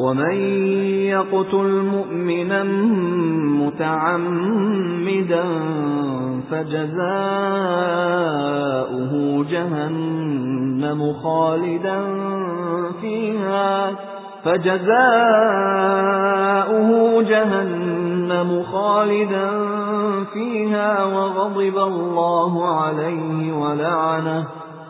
وَمَن يَقْتُلْ مُؤْمِنًا مُتَعَمِّدًا فَجَزَاؤُهُ جَهَنَّمُ خَالِدًا فِيهَا فَجَزَاؤُهُ جَهَنَّمُ خَالِدًا فِيهَا وَغَضِبَ اللَّهُ عَلَيْهِ وَلَعَنَهُ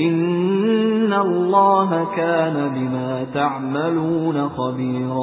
إِنَّ اللَّهَ كَانَ بِمَا تَعْمَلُونَ خَبِيرًا